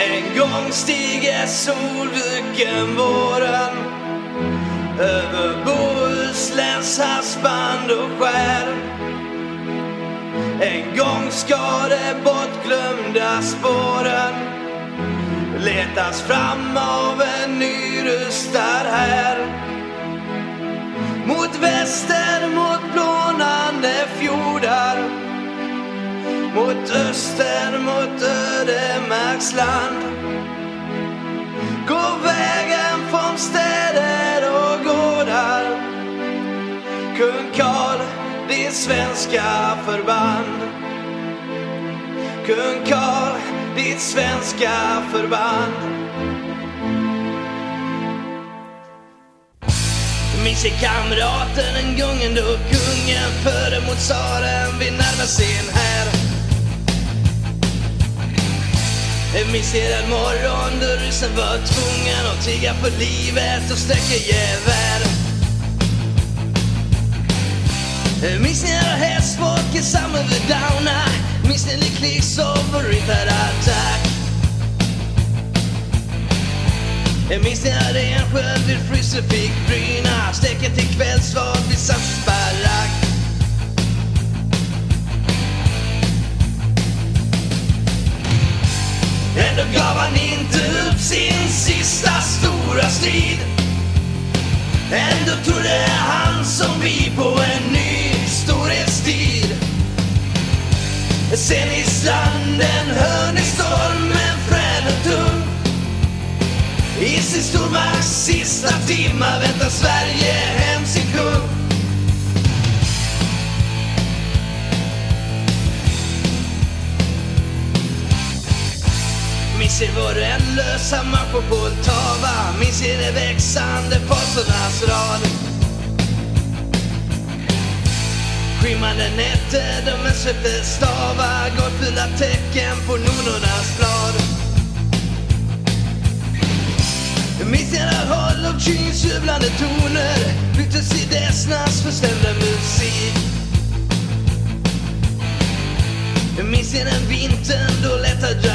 En gång stiger solduken våren över Bohusläns havsband och skär. En gång ska de bortglömda spåren letas fram av en nyrustad här. Mot väster, mot blånande fjordar mot öster, ödemarksland Gå vägen från städer och gårdar. Kung Karl, ditt svenska förband. Kung Karl, ditt svenska förband. Minns kamraten en gången då kungen förde mot tsaren. Vid närmar scen? Minns en morgon då ryssen var tvungen att tigga för livet och sträcka gevär Minns ni hästfolk i Summer the Downide, Minns ni Liklis attack? Jag minns när Rensköld vid frysen fick bryna Steken till kvällsval vid Sanses han inte upp sin sista stora strid. Ändå trodde han som vi på en ny storhetstid. Sen i stranden hör ni stormen frän och tung. I sin stormakts sista timma väntar Sverige Minns er vår ändlösa marsch på Poltava Minns er de växande fasornas rad. Skymmande nätter de är svepte stavar Gåtfulla tecken på nornornas blad. Minns era håll och Kyns jublande toner. Byttes i dessnas förstämda musik. Minns den vintern då lätta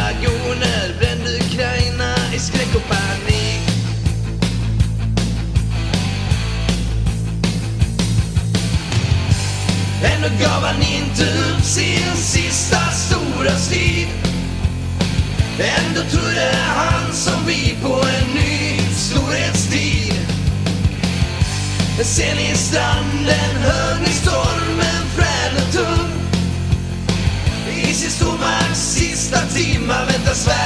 Ändå gav han inte upp sin sista stora strid Ändå trodde han som vi på en ny storhetstid. Sen i stranden hörde ni stormen frän och tung i sin stormakts sista timma väntar Sverige